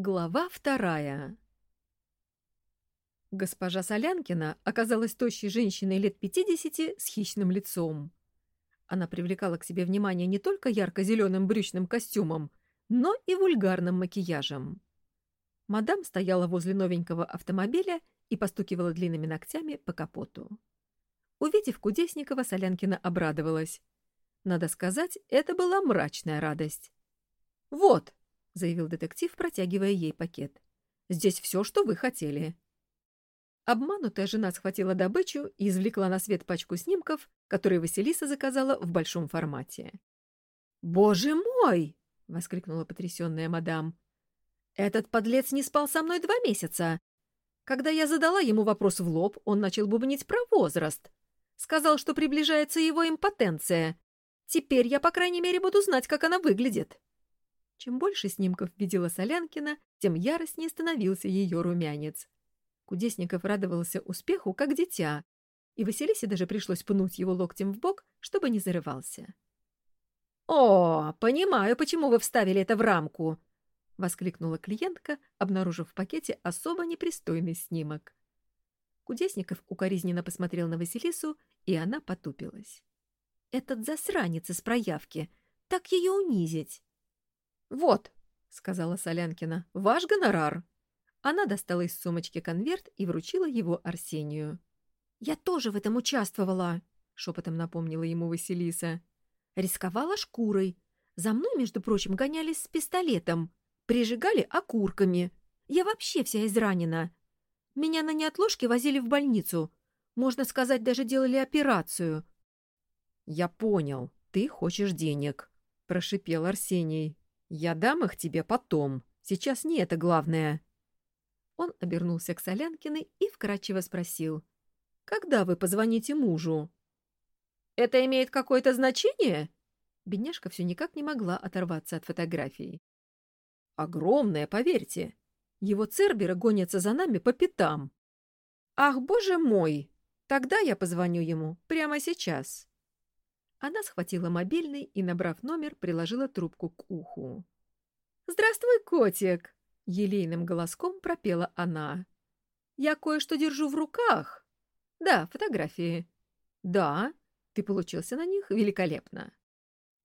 Глава вторая Госпожа Солянкина оказалась тощей женщиной лет пятидесяти с хищным лицом. Она привлекала к себе внимание не только ярко-зеленым брючным костюмом, но и вульгарным макияжем. Мадам стояла возле новенького автомобиля и постукивала длинными ногтями по капоту. Увидев Кудесникова, Солянкина обрадовалась. Надо сказать, это была мрачная радость. «Вот!» — заявил детектив, протягивая ей пакет. «Здесь все, что вы хотели». Обманутая жена схватила добычу и извлекла на свет пачку снимков, которые Василиса заказала в большом формате. «Боже мой!» — воскликнула потрясенная мадам. «Этот подлец не спал со мной два месяца. Когда я задала ему вопрос в лоб, он начал бубнить про возраст. Сказал, что приближается его импотенция. Теперь я, по крайней мере, буду знать, как она выглядит». Чем больше снимков видела Солянкина, тем яростнее становился ее румянец. Кудесников радовался успеху, как дитя, и Василисе даже пришлось пнуть его локтем в бок, чтобы не зарывался. «О, понимаю, почему вы вставили это в рамку!» — воскликнула клиентка, обнаружив в пакете особо непристойный снимок. Кудесников укоризненно посмотрел на Василису, и она потупилась. «Этот засранец из проявки! Так ее унизить!» «Вот», — сказала Солянкина, — «ваш гонорар». Она достала из сумочки конверт и вручила его Арсению. «Я тоже в этом участвовала», — шепотом напомнила ему Василиса. «Рисковала шкурой. За мной, между прочим, гонялись с пистолетом. Прижигали окурками. Я вообще вся изранена. Меня на неотложке возили в больницу. Можно сказать, даже делали операцию». «Я понял. Ты хочешь денег», — прошипел Арсений. «Я дам их тебе потом. Сейчас не это главное». Он обернулся к Солянкиной и вкратчиво спросил. «Когда вы позвоните мужу?» «Это имеет какое-то значение?» Бедняжка все никак не могла оторваться от фотографии. «Огромное, поверьте. Его церберы гонятся за нами по пятам». «Ах, боже мой! Тогда я позвоню ему прямо сейчас». Она схватила мобильный и, набрав номер, приложила трубку к уху. «Здравствуй, котик!» — елейным голоском пропела она. «Я кое-что держу в руках». «Да, фотографии». «Да, ты получился на них великолепно.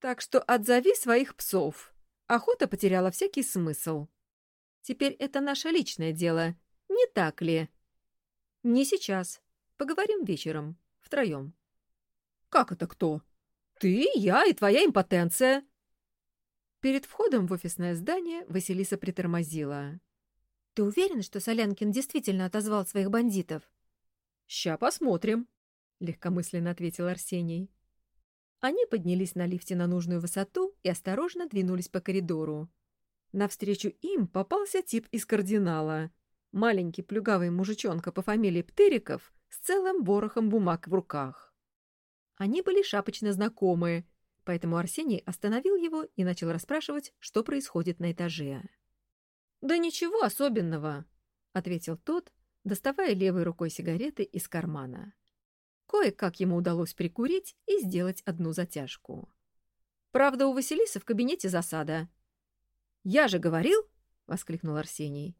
Так что отзови своих псов. Охота потеряла всякий смысл. Теперь это наше личное дело, не так ли?» «Не сейчас. Поговорим вечером, втроем». «Как это кто?» Ты, я и твоя импотенция. Перед входом в офисное здание Василиса притормозила. Ты уверен, что Солянкин действительно отозвал своих бандитов? Ща посмотрим, легкомысленно ответил Арсений. Они поднялись на лифте на нужную высоту и осторожно двинулись по коридору. Навстречу им попался тип из кардинала. Маленький плюгавый мужичонка по фамилии Птыриков с целым ворохом бумаг в руках. Они были шапочно знакомы, поэтому Арсений остановил его и начал расспрашивать, что происходит на этаже. «Да ничего особенного», — ответил тот, доставая левой рукой сигареты из кармана. Кое-как ему удалось прикурить и сделать одну затяжку. «Правда, у Василисы в кабинете засада». «Я же говорил!» — воскликнул Арсений.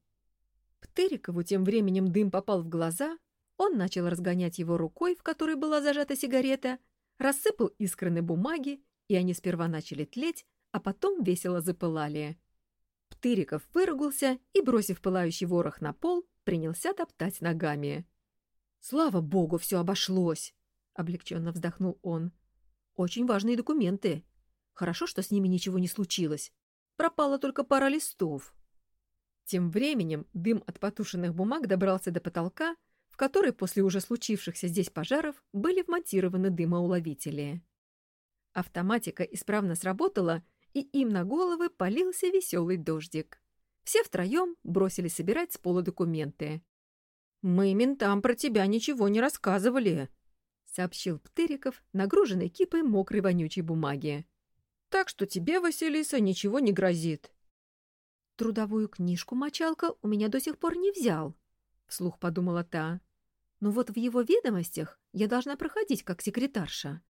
Птырикову тем временем дым попал в глаза, он начал разгонять его рукой, в которой была зажата сигарета, рассыпал искры на бумаге, и они сперва начали тлеть, а потом весело запылали. Птыриков выругался и, бросив пылающий ворох на пол, принялся топтать ногами. «Слава богу, все обошлось!» — облегченно вздохнул он. «Очень важные документы. Хорошо, что с ними ничего не случилось. Пропала только пара листов». Тем временем дым от потушенных бумаг добрался до потолка, в которой после уже случившихся здесь пожаров были вмонтированы дымоуловители. Автоматика исправно сработала, и им на головы полился веселый дождик. Все втроем бросили собирать с пола документы. «Мы ментам про тебя ничего не рассказывали», — сообщил Птыриков, нагруженный кипой мокрой вонючей бумаги. «Так что тебе, Василиса, ничего не грозит». «Трудовую книжку мочалка у меня до сих пор не взял», — вслух подумала та. «Но вот в его ведомостях я должна проходить как секретарша».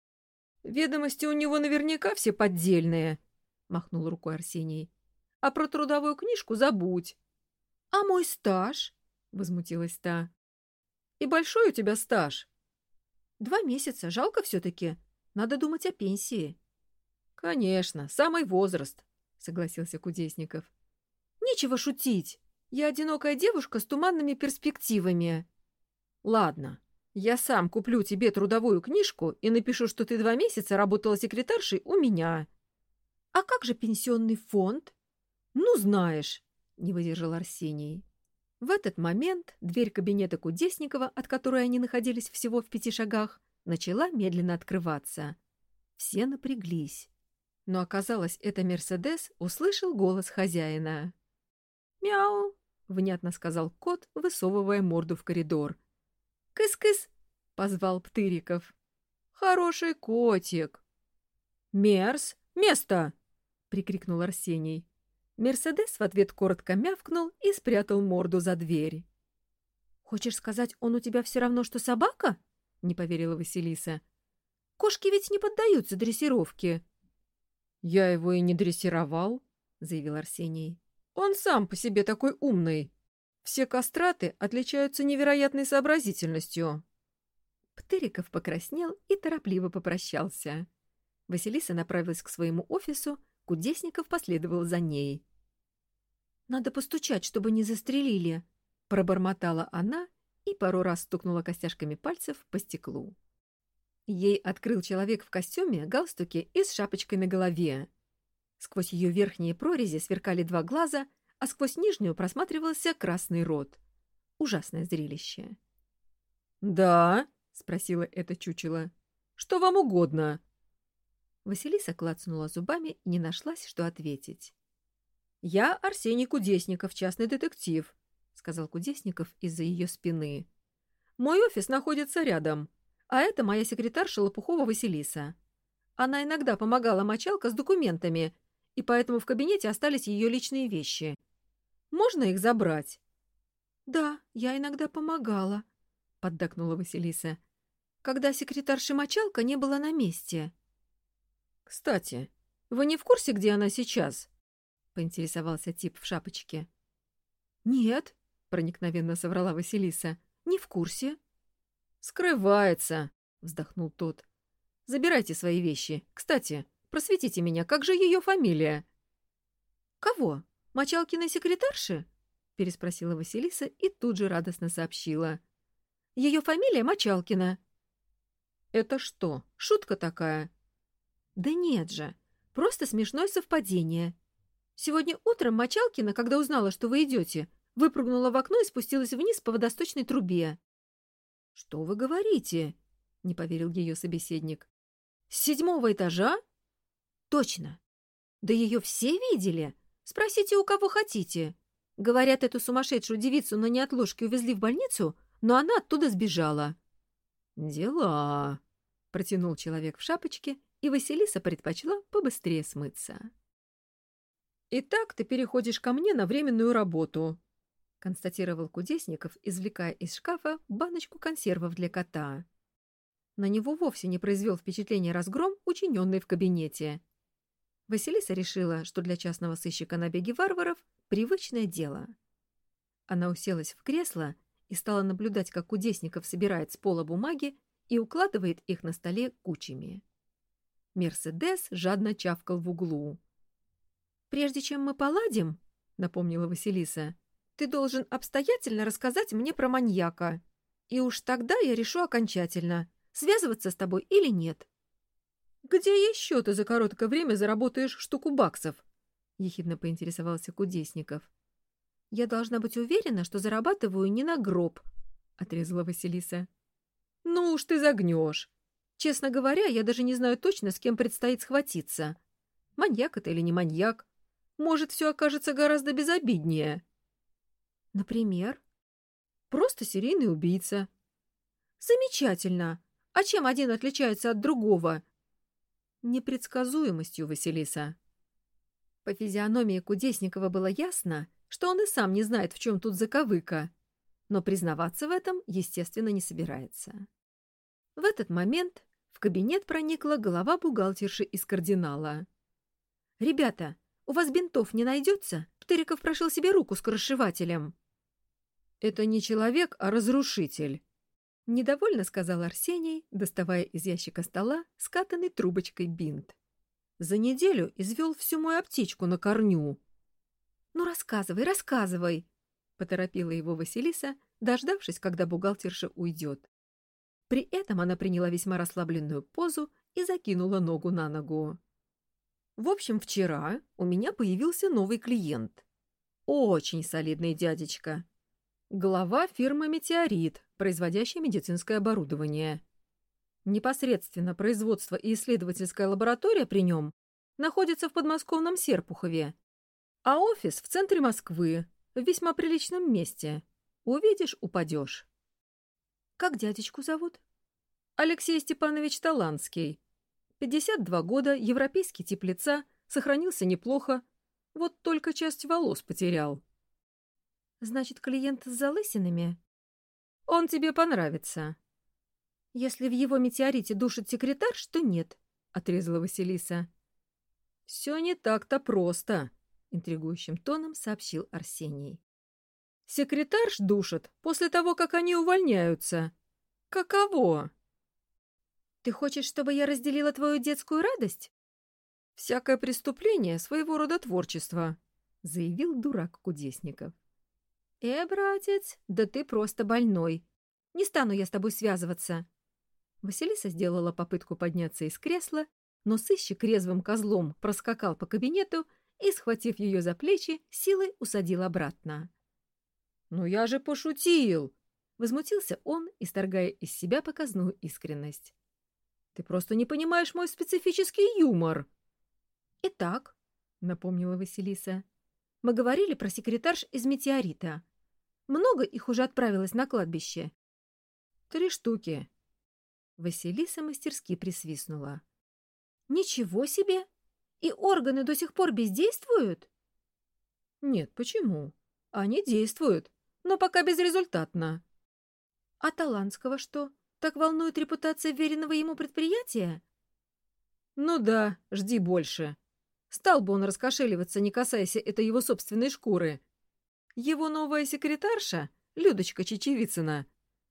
«Ведомости у него наверняка все поддельные», — махнул рукой Арсений. «А про трудовую книжку забудь. «А мой стаж?» — возмутилась та. «И большой у тебя стаж?» «Два месяца. Жалко все-таки. Надо думать о пенсии». «Конечно, самый возраст», — согласился Кудесников. «Нечего шутить. Я одинокая девушка с туманными перспективами». «Ладно, я сам куплю тебе трудовую книжку и напишу, что ты два месяца работала секретаршей у меня». «А как же пенсионный фонд?» «Ну, знаешь», — не выдержал Арсений. В этот момент дверь кабинета Кудесникова, от которой они находились всего в пяти шагах, начала медленно открываться. Все напряглись. Но оказалось, это Мерседес услышал голос хозяина. «Мяу!» — внятно сказал кот, высовывая морду в коридор. «Кыс-кыс!» — позвал Птыриков. «Хороший котик!» «Мерс! Место!» — прикрикнул Арсений. Мерседес в ответ коротко мявкнул и спрятал морду за дверь. «Хочешь сказать, он у тебя все равно, что собака?» — не поверила Василиса. «Кошки ведь не поддаются дрессировке». «Я его и не дрессировал», — заявил Арсений. «Он сам по себе такой умный. Все кастраты отличаются невероятной сообразительностью». Птыриков покраснел и торопливо попрощался. Василиса направилась к своему офису, Кудесников последовал за ней. «Надо постучать, чтобы не застрелили», — пробормотала она и пару раз стукнула костяшками пальцев по стеклу. Ей открыл человек в костюме, галстуке и с шапочкой на голове. Сквозь ее верхние прорези сверкали два глаза, а сквозь нижнюю просматривался красный рот. Ужасное зрелище. «Да?» — спросила это чучело. «Что вам угодно?» Василиса клацнула зубами и не нашлась, что ответить. «Я Арсений Кудесников, частный детектив», — сказал Кудесников из-за ее спины. «Мой офис находится рядом. А это моя секретарша Лопухова Василиса. Она иногда помогала мочалка с документами, и поэтому в кабинете остались ее личные вещи. Можно их забрать?» «Да, я иногда помогала», — поддакнула Василиса, «когда секретарша мочалка не была на месте». «Кстати, вы не в курсе, где она сейчас?» — поинтересовался тип в шапочке. «Нет», — проникновенно соврала Василиса, — «не в курсе». «Скрывается», — вздохнул тот. «Забирайте свои вещи. Кстати, просветите меня, как же ее фамилия?» «Кого? Мочалкиной секретарши?» — переспросила Василиса и тут же радостно сообщила. «Ее фамилия Мочалкина». «Это что, шутка такая?» «Да нет же, просто смешное совпадение. Сегодня утром Мочалкина, когда узнала, что вы идете, выпрыгнула в окно и спустилась вниз по водосточной трубе. «Что вы говорите?» — не поверил ее собеседник. «С седьмого этажа?» «Точно. Да ее все видели. Спросите, у кого хотите. Говорят, эту сумасшедшую девицу на неотложке увезли в больницу, но она оттуда сбежала». «Дела», — протянул человек в шапочке, и Василиса предпочла побыстрее смыться. «Итак, ты переходишь ко мне на временную работу», констатировал Кудесников, извлекая из шкафа баночку консервов для кота. На него вовсе не произвел впечатление разгром, учиненный в кабинете. Василиса решила, что для частного сыщика набеги варваров — привычное дело. Она уселась в кресло и стала наблюдать, как Кудесников собирает с пола бумаги и укладывает их на столе кучами. Мерседес жадно чавкал в углу. «Прежде чем мы поладим», — напомнила Василиса, ты должен обстоятельно рассказать мне про маньяка. И уж тогда я решу окончательно, связываться с тобой или нет. — Где еще ты за короткое время заработаешь штуку баксов? — ехидно поинтересовался Кудесников. — Я должна быть уверена, что зарабатываю не на гроб, — отрезала Василиса. — Ну уж ты загнешь. Честно говоря, я даже не знаю точно, с кем предстоит схватиться. Маньяк это или не маньяк. Может, все окажется гораздо безобиднее. — Например? Просто серийный убийца. Замечательно. А чем один отличается от другого? Непредсказуемостью, Василиса. По физиономии Кудесникова было ясно, что он и сам не знает, в чем тут заковыка, но признаваться в этом, естественно, не собирается. В этот момент в кабинет проникла голова бухгалтерши из кардинала. «Ребята, у вас бинтов не найдется? Птыриков прошил себе руку с крышевателем». Это не человек, а разрушитель. Недовольно сказал Арсений, доставая из ящика стола скатанный трубочкой бинт. За неделю извел всю мою аптечку на корню. «Ну, рассказывай, рассказывай!» — поторопила его Василиса, дождавшись, когда бухгалтерша уйдет. При этом она приняла весьма расслабленную позу и закинула ногу на ногу. В общем, вчера у меня появился новый клиент. Очень солидный дядечка. Глава фирмы «Метеорит», производящей медицинское оборудование. Непосредственно производство и исследовательская лаборатория при нем находится в подмосковном Серпухове, а офис в центре Москвы, в весьма приличном месте. Увидишь — упадешь. Как дядечку зовут? Алексей Степанович Таланский. 52 года, европейский тип лица, сохранился неплохо, вот только часть волос потерял. Значит, клиент с залысинами? Он тебе понравится. Если в его метеорите душит секретарь, что нет, — отрезала Василиса. Все не так-то просто, — интригующим тоном сообщил Арсений. Секретарш душат после того, как они увольняются. Каково? Ты хочешь, чтобы я разделила твою детскую радость? Всякое преступление — своего рода творчество, — заявил дурак Кудесников. «Э, братец, да ты просто больной. Не стану я с тобой связываться». Василиса сделала попытку подняться из кресла, но сыщик резвым козлом проскакал по кабинету и, схватив ее за плечи, силой усадил обратно. «Ну я же пошутил!» — возмутился он, исторгая из себя показную искренность. «Ты просто не понимаешь мой специфический юмор!» «Итак», — напомнила Василиса, — «мы говорили про секретарш из «Метеорита». Много их уже отправилось на кладбище?» «Три штуки». Василиса мастерски присвистнула. «Ничего себе! И органы до сих пор бездействуют?» «Нет, почему? Они действуют, но пока безрезультатно». «А Таланского что, так волнует репутация веренного ему предприятия?» «Ну да, жди больше. Стал бы он раскошеливаться, не касаясь это его собственной шкуры. Его новая секретарша, Людочка Чечевицына,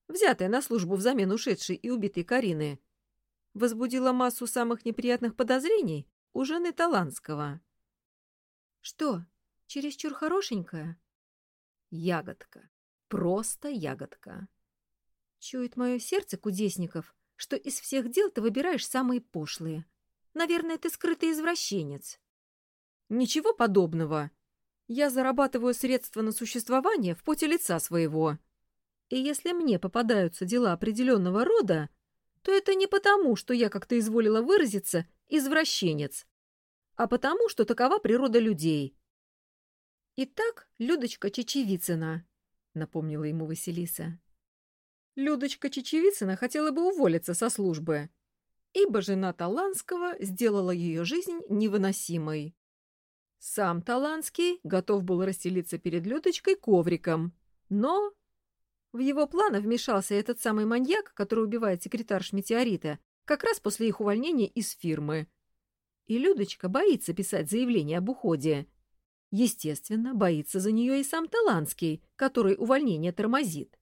взятая на службу взамен ушедшей и убитой Карины, возбудила массу самых неприятных подозрений у жены Таланского. «Что, чересчур хорошенькая?» «Ягодка. Просто ягодка». Чует мое сердце, Кудесников, что из всех дел ты выбираешь самые пошлые. Наверное, ты скрытый извращенец. Ничего подобного. Я зарабатываю средства на существование в поте лица своего. И если мне попадаются дела определенного рода, то это не потому, что я, как то изволила выразиться, извращенец, а потому, что такова природа людей. «Итак, Людочка Чечевицына», — напомнила ему Василиса. Людочка Чечевицына хотела бы уволиться со службы, ибо жена Таланского сделала ее жизнь невыносимой. Сам Таланский готов был расстелиться перед Людочкой ковриком, но... В его планы вмешался этот самый маньяк, который убивает секретарш Метеорита, как раз после их увольнения из фирмы. И Людочка боится писать заявление об уходе. Естественно, боится за нее и сам Таланский, который увольнение тормозит.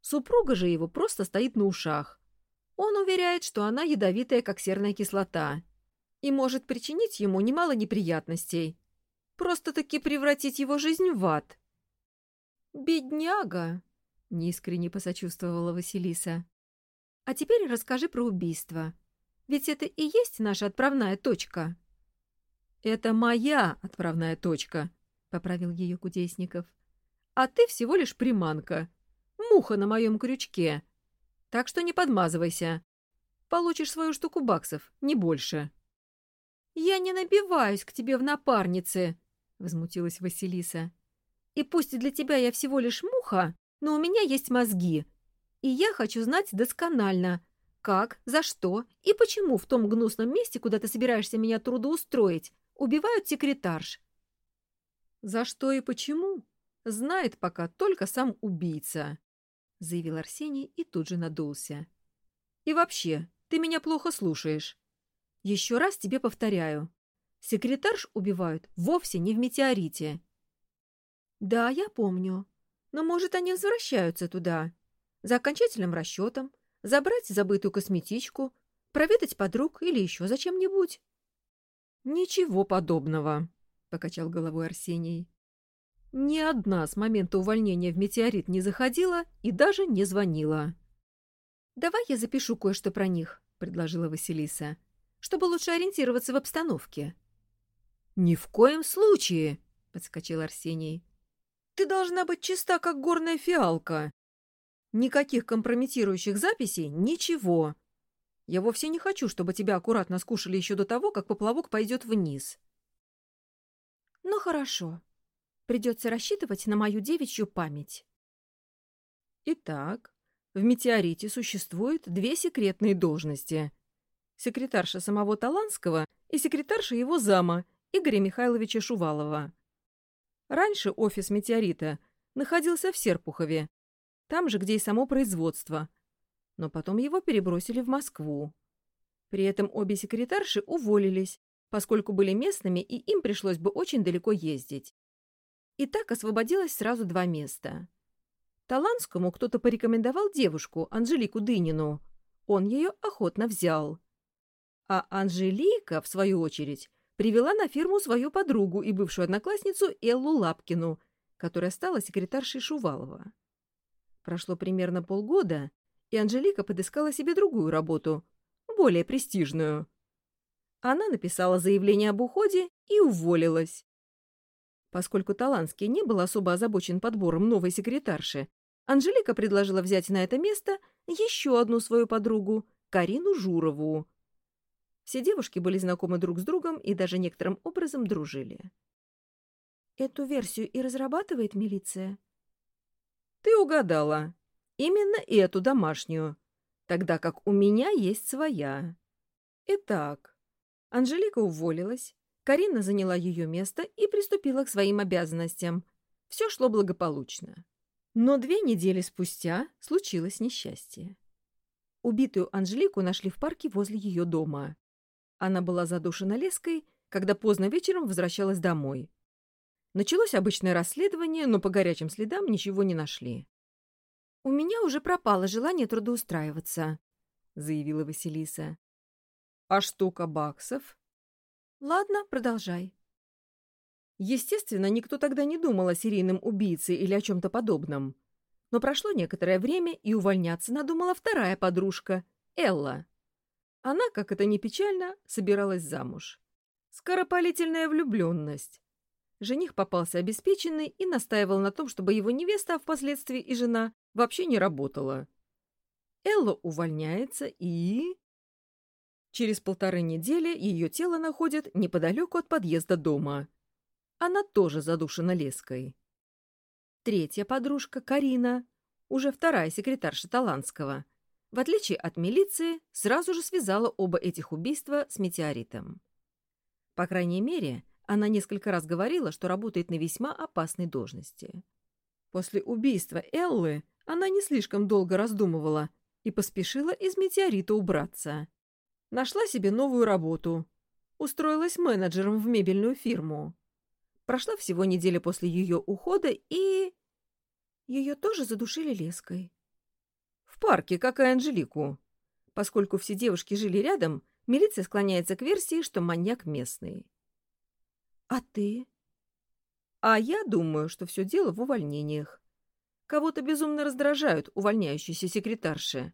Супруга же его просто стоит на ушах. Он уверяет, что она ядовитая, как серная кислота и может причинить ему немало неприятностей. Просто-таки превратить его жизнь в ад. «Бедняга!» — неискренне посочувствовала Василиса. «А теперь расскажи про убийство. Ведь это и есть наша отправная точка». «Это моя отправная точка», — поправил ее Кудесников. «А ты всего лишь приманка. Муха на моем крючке. Так что не подмазывайся. Получишь свою штуку баксов, не больше». «Я не набиваюсь к тебе в напарнице», — возмутилась Василиса. «И пусть для тебя я всего лишь муха, но у меня есть мозги. И я хочу знать досконально, как, за что и почему в том гнусном месте, куда ты собираешься меня трудоустроить, убивают секретарш». «За что и почему?» знает пока только сам убийца», — заявил Арсений и тут же надулся. «И вообще, ты меня плохо слушаешь. Еще раз тебе повторяю. Секретарш убивают вовсе не в метеорите. Да, я помню. Но, может, они возвращаются туда. За окончательным расчетом, забрать забытую косметичку, проведать подруг или еще зачем-нибудь. «Ничего подобного», — покачал головой Арсений. Ни одна с момента увольнения в «Метеорит» не заходила и даже не звонила. «Давай я запишу кое-что про них», — предложила Василиса, «чтобы лучше ориентироваться в обстановке». «Ни в коем случае!» — подскочил Арсений. «Ты должна быть чиста, как горная фиалка. Никаких компрометирующих записей, ничего. Я вовсе не хочу, чтобы тебя аккуратно скушали еще до того, как поплавок пойдет вниз». «Ну хорошо. Придется рассчитывать на мою девичью память». Итак, в «Метеорите» существует две секретные должности. Секретарша самого Таланского и секретарша его зама, Игоря Михайловича Шувалова. Раньше офис «Метеорита» находился в Серпухове, там же, где и само производство. Но потом его перебросили в Москву. При этом обе секретарши уволились, поскольку были местными, и им пришлось бы очень далеко ездить. И так освободилось сразу два места — Таланскому кто-то порекомендовал девушку, Анжелику Дынину. Он ее охотно взял. А Анжелика, в свою очередь, привела на фирму свою подругу и бывшую одноклассницу Эллу Лапкину, которая стала секретаршей Шувалова. Прошло примерно полгода, и Анжелика подыскала себе другую работу, более престижную. Она написала заявление об уходе и уволилась. Поскольку Таланский не был особо озабочен подбором новой секретарши, Анжелика предложила взять на это место еще одну свою подругу, Карину Журову. Все девушки были знакомы друг с другом и даже некоторым образом дружили. «Эту версию и разрабатывает милиция?» «Ты угадала. Именно эту домашнюю. Тогда как у меня есть своя. Итак, Анжелика уволилась, Карина заняла ее место и приступила к своим обязанностям. Все шло благополучно. Но две недели спустя случилось несчастье. Убитую Анжелику нашли в парке возле ее дома. Она была задушена леской, когда поздно вечером возвращалась домой. Началось обычное расследование, но по горячим следам ничего не нашли. «У меня уже пропало желание трудоустраиваться», — заявила Василиса. «А штука баксов?» «Ладно, продолжай». Естественно, никто тогда не думал о серийном убийце или о чем-то подобном. Но прошло некоторое время, и увольняться надумала вторая подружка, Элла. Она, как это ни печально, собиралась замуж. Скоропалительная влюбленность. Жених попался обеспеченный и настаивал на том, чтобы его невеста, а впоследствии и жена, вообще не работала. Элла увольняется и... Через полторы недели ее тело находят неподалеку от подъезда дома — она тоже задушена леской. Третья подружка, Карина, уже вторая секретарша Таланского, в отличие от милиции, сразу же связала оба этих убийства с метеоритом. По крайней мере, она несколько раз говорила, что работает на весьма опасной должности. После убийства Эллы она не слишком долго раздумывала и поспешила из метеорита убраться. Нашла себе новую работу. Устроилась менеджером в мебельную фирму. Прошла всего неделя после ее ухода, и... Ее тоже задушили леской. Парке, как и Анжелику. Поскольку все девушки жили рядом, милиция склоняется к версии, что маньяк местный. А ты? А я думаю, что все дело в увольнениях. Кого-то безумно раздражают увольняющиеся секретарши.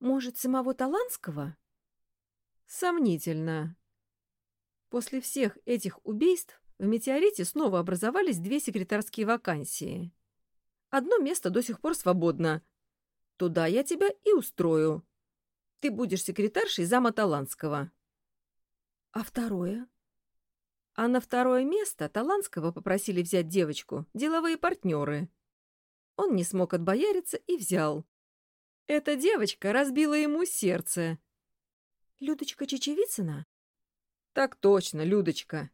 Может, самого Таланского? Сомнительно. После всех этих убийств в «Метеорите» снова образовались две секретарские вакансии. Одно место до сих пор свободно. Туда я тебя и устрою. Ты будешь секретаршей зама Таланского. А второе? А на второе место Таланского попросили взять девочку, деловые партнеры. Он не смог отбояриться и взял. Эта девочка разбила ему сердце. Людочка Чечевицына? Так точно, Людочка.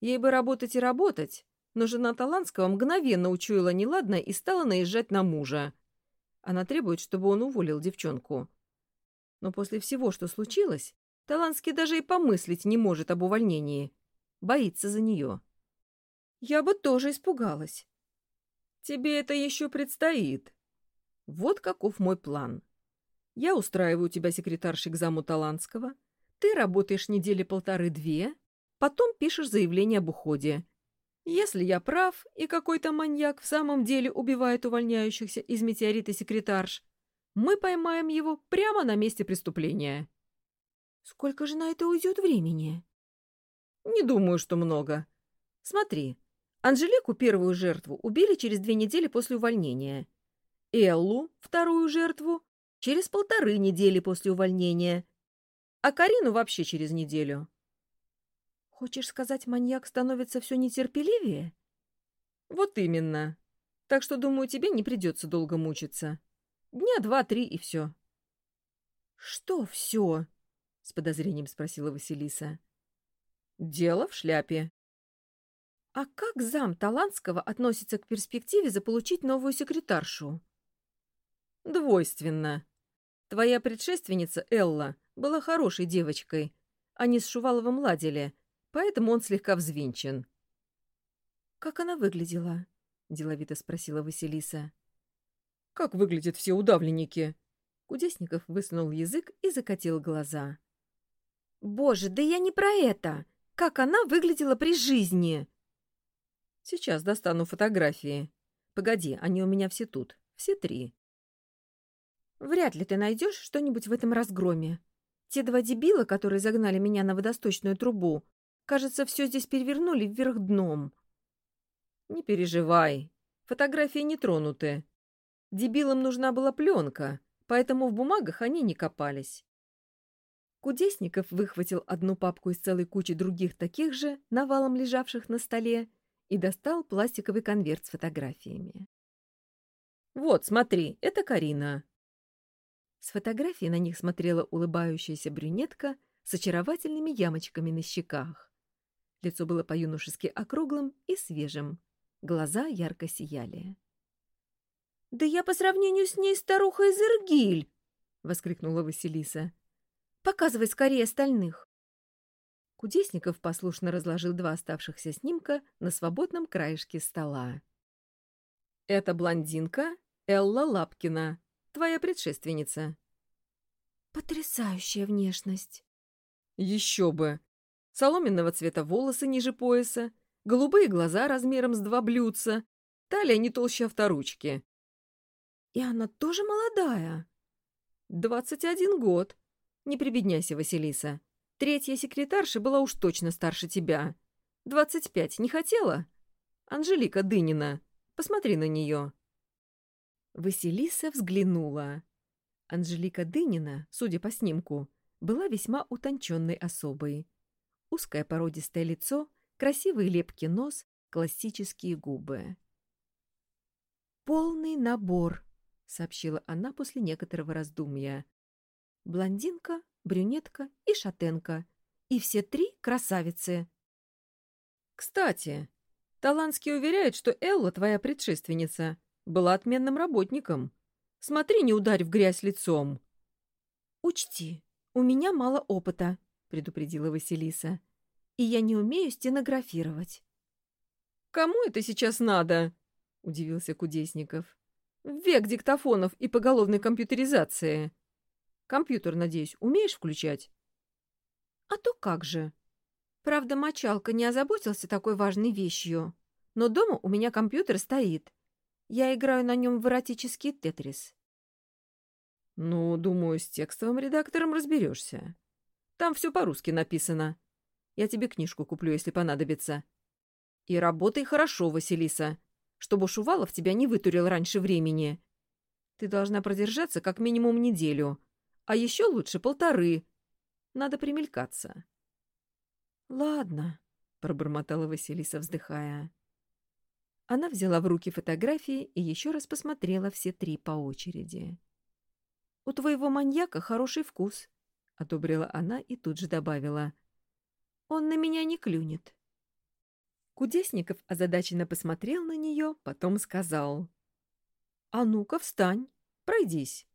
Ей бы работать и работать, но жена Таланского мгновенно учуяла неладное и стала наезжать на мужа. Она требует, чтобы он уволил девчонку. Но после всего, что случилось, Таланский даже и помыслить не может об увольнении. Боится за нее. Я бы тоже испугалась. Тебе это еще предстоит. Вот каков мой план. Я устраиваю тебя секретаршей к заму Таланского, ты работаешь недели полторы-две, потом пишешь заявление об уходе. Если я прав, и какой-то маньяк в самом деле убивает увольняющихся из метеорита секретарш, мы поймаем его прямо на месте преступления. Сколько же на это уйдет времени? Не думаю, что много. Смотри, Анжелику, первую жертву, убили через две недели после увольнения. Эллу, вторую жертву, через полторы недели после увольнения. А Карину вообще через неделю. Хочешь сказать, маньяк становится все нетерпеливее? Вот именно. Так что, думаю, тебе не придется долго мучиться. Дня два-три и все. Что все? С подозрением спросила Василиса. Дело в шляпе. А как зам Таланского относится к перспективе заполучить новую секретаршу? Двойственно. Твоя предшественница, Элла, была хорошей девочкой. Они с Шуваловым ладили, поэтому он слегка взвинчен. «Как она выглядела?» — деловито спросила Василиса. «Как выглядят все удавленники?» Кудесников высунул язык и закатил глаза. «Боже, да я не про это! Как она выглядела при жизни!» «Сейчас достану фотографии. Погоди, они у меня все тут, все три». «Вряд ли ты найдешь что-нибудь в этом разгроме. Те два дебила, которые загнали меня на водосточную трубу, Кажется, все здесь перевернули вверх дном. Не переживай. Фотографии не тронуты. Дебилам нужна была пленка, поэтому в бумагах они не копались. Кудесников выхватил одну папку из целой кучи других таких же, навалом лежавших на столе, и достал пластиковый конверт с фотографиями. «Вот, смотри, это Карина». С фотографии на них смотрела улыбающаяся брюнетка с очаровательными ямочками на щеках. Лицо было по-юношески округлым и свежим. Глаза ярко сияли. «Да я по сравнению с ней старуха из Иргиль!» — воскликнула Василиса. «Показывай скорее остальных!» Кудесников послушно разложил два оставшихся снимка на свободном краешке стола. «Это блондинка Элла Лапкина, твоя предшественница». «Потрясающая внешность!» «Еще бы! Соломенного цвета волосы ниже пояса, голубые глаза размером с два блюдца, талия не толще авторучки. И она тоже молодая. Двадцать один год. Не прибедняйся, Василиса. Третья секретарша была уж точно старше тебя. Двадцать пять не хотела? Анжелика Дынина. Посмотри на нее. Василиса взглянула. Анжелика Дынина, судя по снимку, была весьма утонченной особой. Узкое породистое лицо, красивый лепкий нос, классические губы. «Полный набор», — сообщила она после некоторого раздумья. «Блондинка, брюнетка и шатенка. И все три красавицы». «Кстати, Таланский уверяет, что Элла, твоя предшественница, была отменным работником. Смотри, не ударь в грязь лицом». «Учти, у меня мало опыта», предупредила Василиса. «И я не умею стенографировать». «Кому это сейчас надо?» — удивился Кудесников. «В век диктофонов и поголовной компьютеризации. Компьютер, надеюсь, умеешь включать?» «А то как же. Правда, мочалка не озаботился такой важной вещью. Но дома у меня компьютер стоит. Я играю на нем в эротический тетрис». «Ну, думаю, с текстовым редактором разберешься. Там все по-русски написано. Я тебе книжку куплю, если понадобится. И работай хорошо, Василиса, чтобы Шувалов тебя не вытурил раньше времени. Ты должна продержаться как минимум неделю, а еще лучше полторы. Надо примелькаться. — Ладно, — пробормотала Василиса, вздыхая. Она взяла в руки фотографии и еще раз посмотрела все три по очереди. — У твоего маньяка хороший вкус, — одобрила она и тут же добавила. «Он на меня не клюнет». Кудесников озадаченно посмотрел на нее, потом сказал. «А ну-ка, встань, пройдись».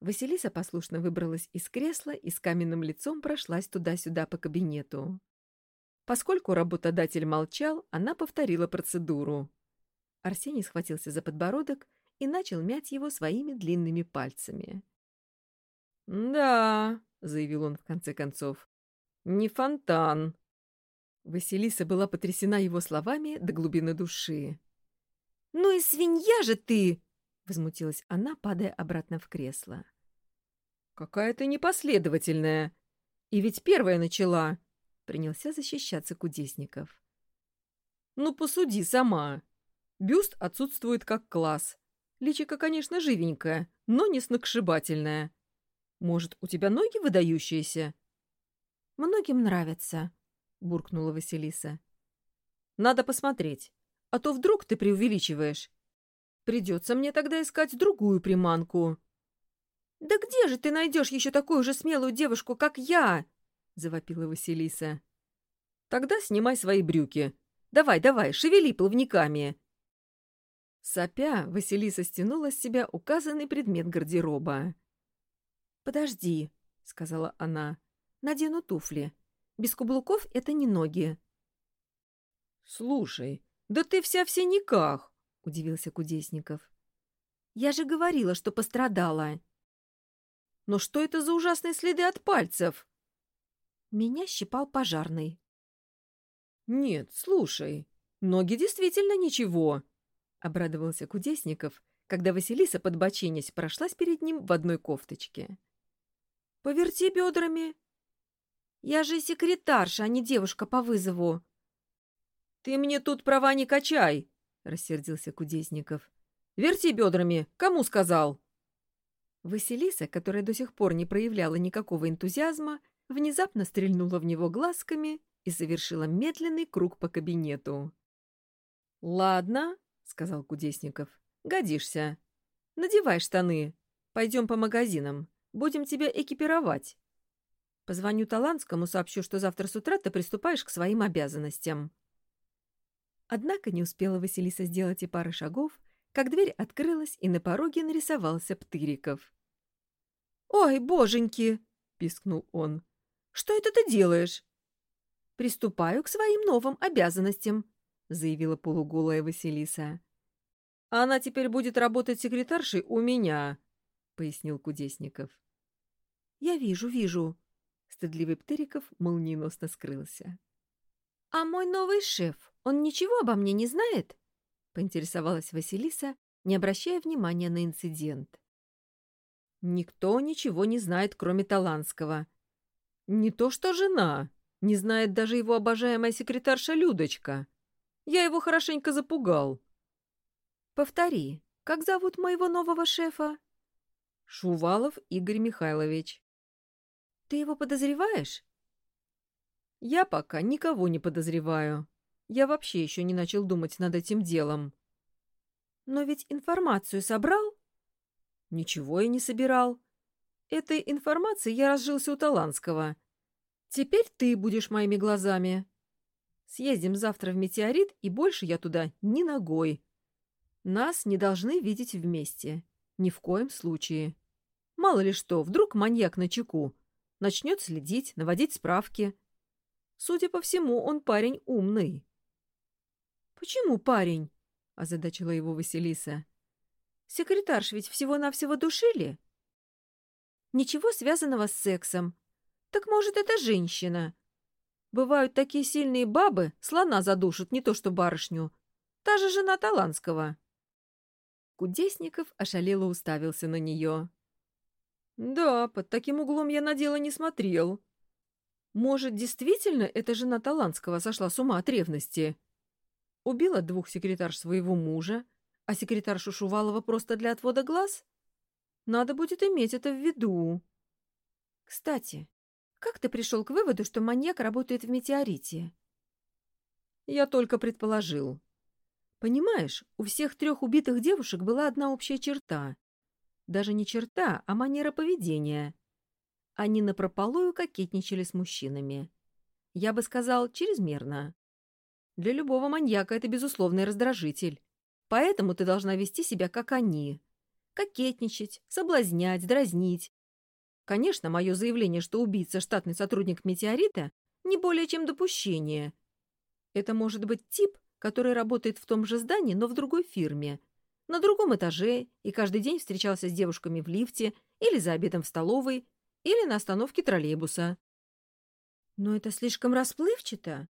Василиса послушно выбралась из кресла и с каменным лицом прошлась туда-сюда по кабинету. Поскольку работодатель молчал, она повторила процедуру. Арсений схватился за подбородок и начал мять его своими длинными пальцами. «Да», — заявил он в конце концов, — «не фонтан». Василиса была потрясена его словами до глубины души. «Ну и свинья же ты!» — возмутилась она, падая обратно в кресло. «Какая ты непоследовательная! И ведь первая начала!» — принялся защищаться Кудесников. «Ну, посуди сама!» Бюст отсутствует как класс. Личико, конечно, живенькое, но не сногсшибательное. Может, у тебя ноги выдающиеся? — Многим нравятся, — буркнула Василиса. — Надо посмотреть, а то вдруг ты преувеличиваешь. Придется мне тогда искать другую приманку. — Да где же ты найдешь еще такую же смелую девушку, как я? — завопила Василиса. — Тогда снимай свои брюки. Давай, давай, шевели плавниками. Сопя, Василиса стянула с себя указанный предмет гардероба. «Подожди», — сказала она, — «надену туфли. Без каблуков это не ноги». «Слушай, да ты вся в синяках», — удивился Кудесников. «Я же говорила, что пострадала». «Но что это за ужасные следы от пальцев?» Меня щипал пожарный. «Нет, слушай, ноги действительно ничего», обрадовался Кудесников, когда Василиса, подбоченясь, прошлась перед ним в одной кофточке. «Поверти бедрами!» «Я же секретарша, а не девушка по вызову!» «Ты мне тут права не качай!» — рассердился Кудесников. «Верти бедрами! Кому сказал?» Василиса, которая до сих пор не проявляла никакого энтузиазма, внезапно стрельнула в него глазками и совершила медленный круг по кабинету. «Ладно», — сказал Кудесников. «Годишься. Надевай штаны. Пойдем по магазинам. Будем тебя экипировать. Позвоню Таланскому, сообщу, что завтра с утра ты приступаешь к своим обязанностям». Однако не успела Василиса сделать и пары шагов, как дверь открылась, и на пороге нарисовался Птыриков. «Ой, боженьки!» — пискнул он. «Что это ты делаешь?» «Приступаю к своим новым обязанностям», — заявила полуголая Василиса. «Она теперь будет работать секретаршей у меня», — пояснил Кудесников. «Я вижу, вижу». Стыдливый Птыриков молниеносно скрылся. «А мой новый шеф, он ничего обо мне не знает?» — поинтересовалась Василиса, не обращая внимания на инцидент. «Никто ничего не знает, кроме Таланского. Не то что жена, не знает даже его обожаемая секретарша Людочка. Я его хорошенько запугал. Повтори, как зовут моего нового шефа? Шувалов Игорь Михайлович. Ты его подозреваешь? Я пока никого не подозреваю. Я вообще еще не начал думать над этим делом. Но ведь информацию собрал? Ничего я не собирал. Этой информацией я разжился у Таланского. Теперь ты будешь моими глазами. Съездим завтра в метеорит, и больше я туда ни ногой. Нас не должны видеть вместе. Ни в коем случае. Мало ли что, вдруг маньяк на чеку. Начнет следить, наводить справки. Судя по всему, он парень умный. — Почему парень? — озадачила его Василиса. — Секретарш ведь всего-навсего душили? — Ничего связанного с сексом. Так, может, это женщина? Бывают такие сильные бабы, слона задушат, не то что барышню. Та же жена Таланского. Кудесников ошалело уставился на нее. Да, под таким углом я на дело не смотрел. Может, действительно эта жена Таланского сошла с ума от ревности? Убила двух секретарш своего мужа, а секретаршу Шувалова просто для отвода глаз? Надо будет иметь это в виду. Кстати, как ты пришел к выводу, что маньяк работает в метеорите? Я только предположил. Понимаешь, у всех трех убитых девушек была одна общая черта. Даже не черта, а манера поведения. Они напропалую кокетничали с мужчинами. Я бы сказал, чрезмерно. Для любого маньяка это безусловный раздражитель. Поэтому ты должна вести себя, как они. Кокетничать, соблазнять, дразнить, Конечно, мое заявление, что убийца — штатный сотрудник «Метеорита», не более чем допущение. Это может быть тип, который работает в том же здании, но в другой фирме, на другом этаже и каждый день встречался с девушками в лифте или за обедом в столовой, или на остановке троллейбуса. Но это слишком расплывчато.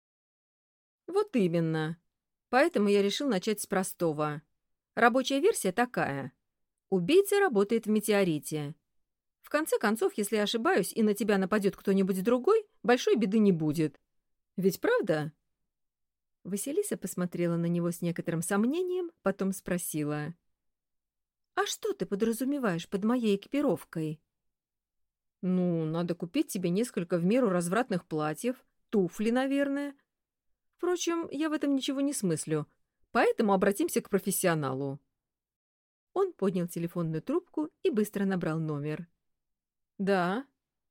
Вот именно. Поэтому я решил начать с простого. Рабочая версия такая. Убийца работает в метеорите. В конце концов, если я ошибаюсь и на тебя нападет кто-нибудь другой, большой беды не будет. Ведь правда? Василиса посмотрела на него с некоторым сомнением, потом спросила. «А что ты подразумеваешь под моей экипировкой?» «Ну, надо купить тебе несколько в меру развратных платьев, туфли, наверное. Впрочем, я в этом ничего не смыслю, поэтому обратимся к профессионалу». Он поднял телефонную трубку и быстро набрал номер. «Да,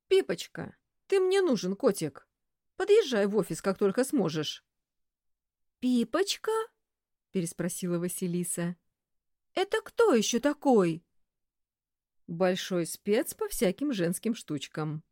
Пипочка, ты мне нужен, котик. Подъезжай в офис, как только сможешь». «Пипочка?» — переспросила Василиса. «Это кто еще такой?» «Большой спец по всяким женским штучкам»,